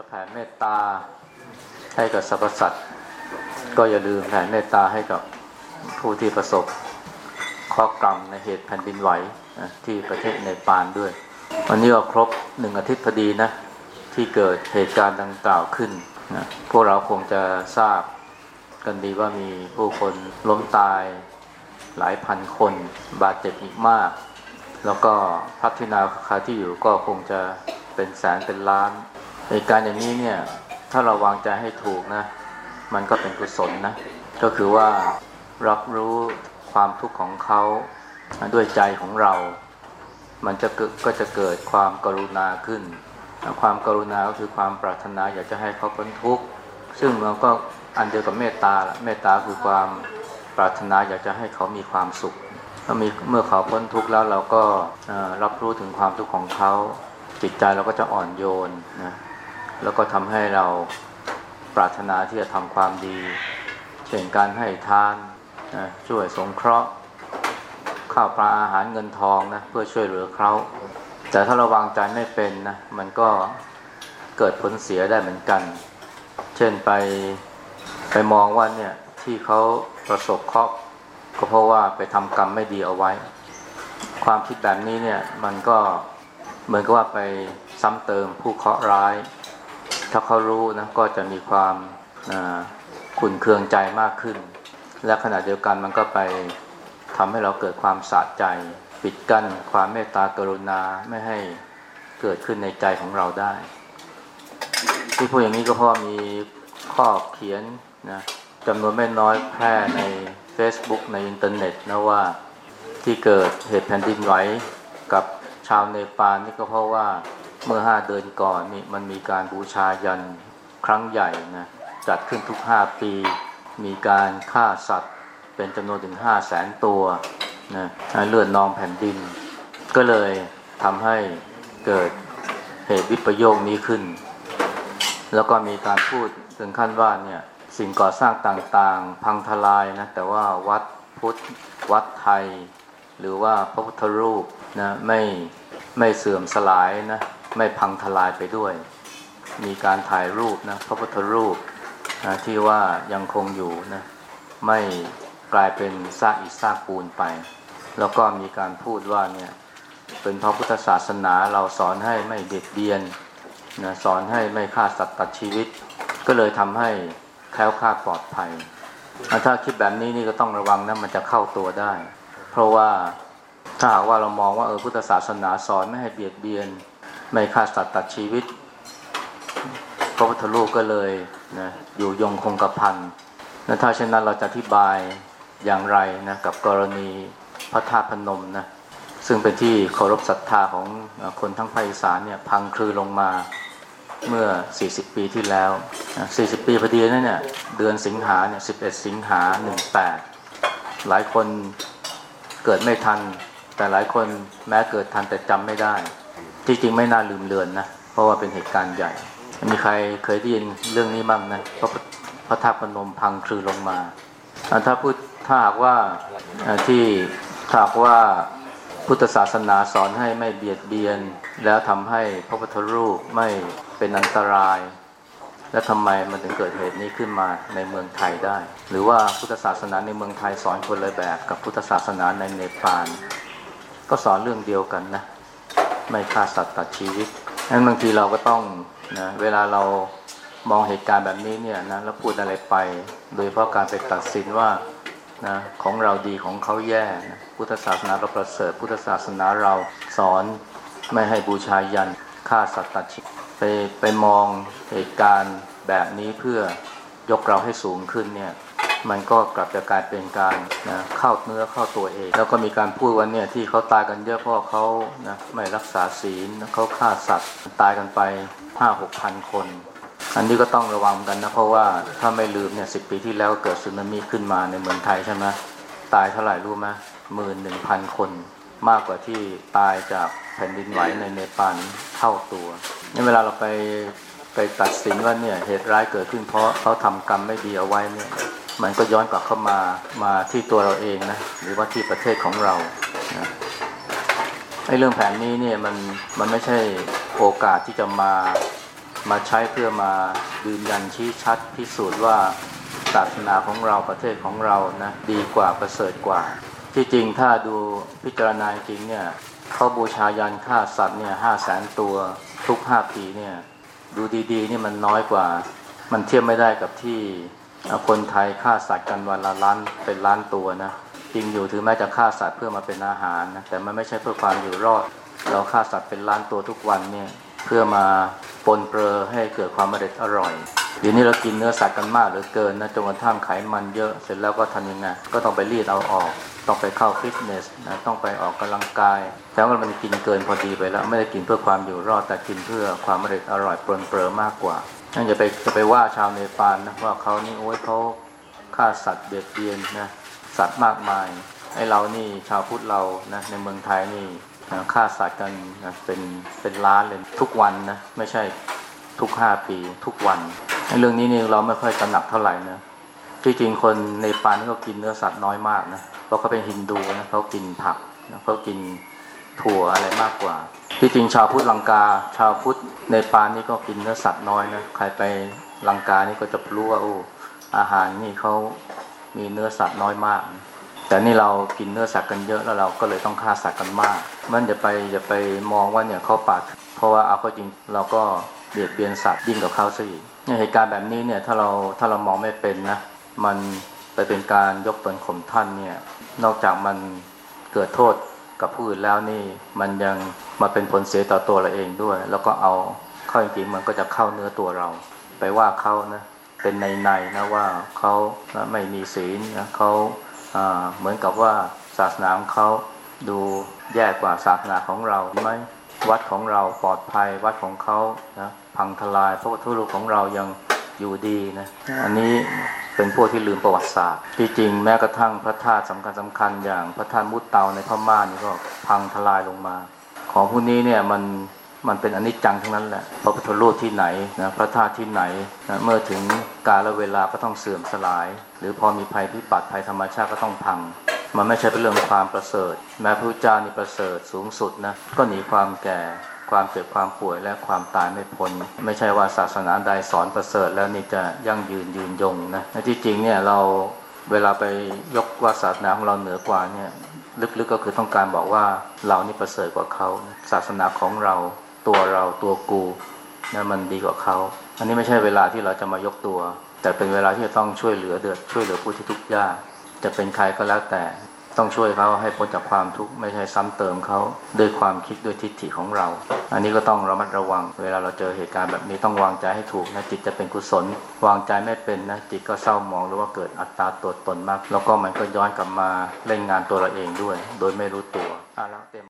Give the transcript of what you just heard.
จะแผ่เมตตาให้กับสรรพสัตว์ก็อย่าลืมแผ่เมตตาให้กับผู้ที่ประสบข้อกรรมในเหตุแผ่นดินไหวนะที่ประเทศเนปาลด้วย วันนี้ก็ครบหนึ่งอาทิตย์พอดีนะที่เกิดเหตุการณ์ดังกล่าวขึ้นนะพวกเราคงจะทราบกันดีว่ามีผู้คนล้มตายหลายพันคนบาดเจ็บอีกมาก แล้วก็พัฒนาคาที่อยู่ก็คงจะเป็นแสนเป็นล้าน เหตุการณ์อย่างนี้เนี่ยถ้าเราวางใจให้ถูกนะ มันก็เป็นกุศลนะ ก็คือว่ารับรู้ความทุกข์ของเขาด้วยใจของเรา มันจะเกิดก็จะเกิดความกรุณาขึ้น ความกรุณาก็คือความปรารถนาอยากจะให้เขาพ้นทุกข์ ซึ่งมันก็อันเดียวกับเมตตาละเมตตาคือความปรารถนาอยากจะให้เขามีความสุขถ้ามีเมื่อเขาพ้นทุกข์แล้วเราก็รับรู้ถึงความทุกข์ของเขาจิตใจเราก็จะอ่อนโยนนะ แล้วก็ทำให้เราปรารถนาที่จะทำความดี เช่นการให้ทานนะช่วยสงเคราะห์ข้าวปลาอาหารเงินทองนะเพื่อช่วยเหลือเขาแต่ถ้าราวางใจไม่เป็นนะมันก็เกิดผลเสียได้เหมือนกัน เช่นไปไปมองว่าเนี่ยที่เขาประสบเคราะห์ก็เพราะว่าไปทำกรรมไม่ดีเอาไว้ ความคิดแบบนี้เนี่ยมันก็เหมือนกับว่าไปซ้ำเติมผู้เคราะห์ร้าย ถ้าเขารู้นะก็จะมีความขุนเคืองใจมากขึ้น และขณะเดียวกันมันก็ไปทำให้เราเกิดความสะใจ ปิดกั้นความเมตตากรุณาไม่ให้เกิดขึ้นในใจของเราได้ ที่พูดอย่างนี้ก็เพราะมีข้อเขียนนะจำนวนไม่น้อยแพร่ใน Facebook ในอินเทอร์เน็ตนะว่าที่เกิดเหตุแผ่นดินไหวกับชาวเนปาลนี่ก็เพราะว่า เมื่อห้าเดือนก่อนนี่มันมีการบูชายันครั้งใหญ่นะจัดขึ้นทุกห้าปี มีการฆ่าสัตว์ เป็นจำนวนถึงห้าแสนตัวนะเลือดนองแผ่นดิน ก็เลยทำให้เกิดเหตุวิปโยคนี้ขึ้น แล้วก็มีการพูดถึงขั้นว่าเนี่ยสิ่งก่อสร้างต่างๆ พังทลายนะแต่ว่าวัดพุทธวัดไทย หรือว่าพระพุทธรูปนะไม่ไม่เสื่อมสลายนะ ไม่พังทลายไปด้วย มีการถ่ายรูปนะพระพุทธรูปนะที่ว่ายังคงอยู่นะไม่กลายเป็นซากอิซากปูนไป แล้วก็มีการพูดว่าเนี่ยเป็นพระพุทธศาสนาเราสอนให้ไม่เบียดเบียนนะสอนให้ไม่ฆ่าสัตว์ตัดชีวิต ก็เลยทำให้แคล้วคลาดปลอดภัย ถ้าคิดแบบนี้นี่ก็ต้องระวังนะมันจะเข้าตัวได้ เพราะว่าถ้าหากว่าเรามองว่าเออพุทธศาสนาสอนไม่ให้เบียดเบียน ไม่ฆ่าสัตว์ตัดชีวิต พระพุทธรูปก็เลยนะอยู่ยงคงกระพันนะถ้าเช่นนั้นเราจะอธิบายอย่างไรนะกับกรณีพระธาตุพนมนะซึ่งเป็นที่เคารพศรัทธาของคนทั้งภาคอีสานเนี่ยพังคลือลงมาเมื่อ 40 ปีที่แล้ว 40 ปีพอดีนั่นเนี่ยเดือนสิงหาเนี่ย 11 สิงหา 18 หลายคนเกิดไม่ทัน แต่หลายคนแม้เกิดทันแต่จำไม่ได้ ที่จริงไม่น่าลืมเลือนนะ เพราะว่าเป็นเหตุการณ์ใหญ่ มีใครเคยได้ยินเรื่องนี้บ้างนะพระพระธาตุพนมพังคลือลงมาถ้าพูดถ้าหากว่าที่ถ้าหากว่าพุทธศาสนาสอนให้ไม่เบียดเบียน แล้วทำให้พระพุทธรูปไม่เป็นอันตราย และทำไมมันถึงเกิดเหตุนี้ขึ้นมาในเมืองไทยได้ หรือว่าพุทธศาสนาในเมืองไทยสอนคนละแบบ กับพุทธศาสนาในเนปาลก็สอนเรื่องเดียวกันนะ ไม่ฆ่าสัตว์ตัดชีวิตนั้นบางทีเราก็ต้องนะเวลาเรามองเหตุการณ์แบบนี้เนี่ยนะแล้วพูดอะไรไป โดยเพราะการไปตัดสินว่านะของเราดีของเขาแย่นะพุทธศาสนาเราประเสริฐ พุทธศาสนาเราสอนไม่ให้บูชายันฆ่าสัตว์ตัดชีวิตไปไปมองเหตุการณ์แบบนี้เพื่อยกเราให้สูงขึ้นเนี่ย มันก็กลับจะกลายเป็นการนะเข้าเนื้อเข้าตัวเอง แล้วก็มีการพูดว่าเนี่ยที่เขาตายกันเยอะเพราะเขานะไม่รักษาศีลเขาฆ่าสัตว์ตายกันไปห้าหกพันคน อันนี้ก็ต้องระวังกันนะเพราะว่าถ้าไม่ลืมเนี่ยสิปีที่แล้วเกิดสึนามิขึ้นมาในเมืองไทยใช่ไหมตายเท่าไหร่รู้ไหมหมื่นหนึ่งพันคน มากกว่าที่ตายจากแผ่นดินไหวในเนปาลเท่าตัวนี่เวลาเราไปไปตัดสินว่าเนี่ยเหตุร้ายเกิดขึ้นเพราะเขาทำกรรมไม่ดีเอาไว้เนี่ย มันก็ย้อนกลับเข้ามามาที่ตัวเราเองนะหรือว่าที่ประเทศของเรานะไอ้เรื่องแผนนี้เนี่ยมันมันไม่ใช่โอกาสที่จะมามาใช้เพื่อมายืนยันชี้ชัดพิสูจน์ว่าศาสนาของเราประเทศของเรานะดีกว่าประเสริฐกว่า ที่จริงถ้าดูพิจารณาจริงเนี่ยเขาบูชายันฆ่าสัตว์เนี่ยห้าแสนตัวทุกห้าปีเนี่ยดูดีๆนี่มันน้อยกว่า มันเทียบไม่ได้กับที่ คนไทยฆ่าสัตว์กันวันละล้านเป็นล้านตัวนะจริงอยู่ถึงแม้จะฆ่าสัตว์เพื่อมาเป็นอาหารนะแต่มันไม่ใช่เพื่อความอยู่รอด เราฆ่าสัตว์เป็นล้านตัวทุกวันเนี่ยเพื่อมาปนเปื้อให้เกิดความอร่อยอร่อยเดี๋ยวนี้เรากินเนื้อสัตว์กันมากเหลือเกินนะจนกระทั่งไขมันเยอะเสร็จแล้วก็ทำยังไงก็ต้องไปรีดเอาออก ต้องไปเข้าฟิตเนสนะต้องไปออกกำลังกายแต่ว่ามันกินเกินพอดีไปแล้วไม่ได้กินเพื่อความอยู่รอดแต่กินเพื่อความอร่อยอร่อยปนเปื้อมากกว่า นั่นจะไปจะไปว่าชาวเนปาลนะว่าเขานี่โอ้ยเขาฆ่าสัตว์เบียดเบียนนะสัตว์มากมายไอ้เรานี่ชาวพุทธเรานะในเมืองไทยนี่นะฆ่าสัตว์กันนะเป็นเป็นล้านเลยทุกวันนะไม่ใช่ทุกห้าปีทุกวันเรื่องนี้นี่เราไม่ค่อยตระหนักเท่าไหร่นะที่จริงคนในปานนี่เขากินเนื้อสัตว์น้อยมากนะเพราะเขาเป็นฮินดูนะเขากินผักนะเขากิน ถั่วอะไรมากกว่า ที่จริงชาวพุทธลังกา ชาวพุทธในปานนี่ก็กินเนื้อสัตว์น้อยนะใครไปลังกานี่ก็จะรู้ว่าโอ้อาหารนี่เขามีเนื้อสัตว์น้อยมาก แต่นี่เรากินเนื้อสัตว์กันเยอะแล้วเราก็เลยต้องฆ่าสัตว์กันมาก มันจะไปจะไปมองว่าเนี่ยเขาปาดเพราะว่าเอาเข้าจริงเราก็เบียดเบียนสัตว์ยิ่งกว่าเขาซะอีกเนี่ยเหตุการณ์แบบนี้เนี่ยถ้าเราถ้าเรามองไม่เป็นนะมันไปเป็นการยกตนข่มท่านเนี่ยนอกจากมันเกิดโทษ กับผู้อื่นแล้วนี่มันยังมาเป็นผลเสียต่อตัวเราเองด้วย แล้วก็เอาเข้าจริงๆมันก็จะเข้าเนื้อตัวเรา ไปว่าเขานะเป็นในในๆนะว่าเขาไม่มีศีลนะเขาอ่าเหมือนกับว่าศาสนาของเขาดูแย่กว่าศาสนาของเราไหมวัดของเราปลอดภัยวัดของเขานะพังทลายพระพุทธรูปของเรายังอยู่ดีนะอันนี้ เป็นพวกที่ลืมประวัติศาสตร์ ที่จริงแม้กระทั่งพระธาตุสำคัญสำคัญอย่างพระธาตุมุตเตาในพม่านี่ก็พังทลายลงมา ของพวกนี้เนี่ยมันมันเป็นอนิจจังทั้งนั้นแหละพระพุทธรูปที่ไหนนะพระธาตุที่ไหนนะเมื่อถึงกาลเวลาก็ต้องเสื่อมสลาย หรือพอมีภัยพิบัติภัยธรรมชาติก็ต้องพัง มันไม่ใช่เป็นเรื่องความประเสริฐ แม้พระพุทธเจ้านี่ประเสริฐสูงสุดนะก็หนีความแก่ ความเจ็บความป่วยและความตายไม่พ้นไม่ใช่ว่าศาสนาใดสอนประเสริฐแล้วนี่จะยั่งยืนยืนยงนะในที่จริงเนี่ยเราเวลาไปยกว่าศาสนาของเราเหนือกว่าเนี่ยลึกๆก็คือต้องการบอกว่าเรานี่ประเสริฐกว่าเขาศาสนาของเราตัวเราตัวกูนะมันดีกว่าเขาอันนี้ไม่ใช่เวลาที่เราจะมายกตัว แต่เป็นเวลาที่จะต้องช่วยเหลือเดือดช่วยเหลือผู้ที่ทุกข์ยากจะเป็นใครก็แล้วแต่ ต้องช่วยเขาให้พ้นจากความทุกข์ไม่ใช่ซ้ำเติมเขาด้วยความคิดด้วยทิฏฐิของเรา อันนี้ก็ต้องระมัดระวัง เวลาเราเจอเหตุการณ์แบบนี้ต้องวางใจให้ถูกนะจิตจะเป็นกุศล วางใจไม่เป็นนะจิตก็เศร้าหมองหรือว่าเกิดอัตตาตัวตนมาก แล้วก็มันก็ย้อนกลับมาเล่นงานตัวเราเองด้วย โดยไม่รู้ตัวอะแล้วเต็ม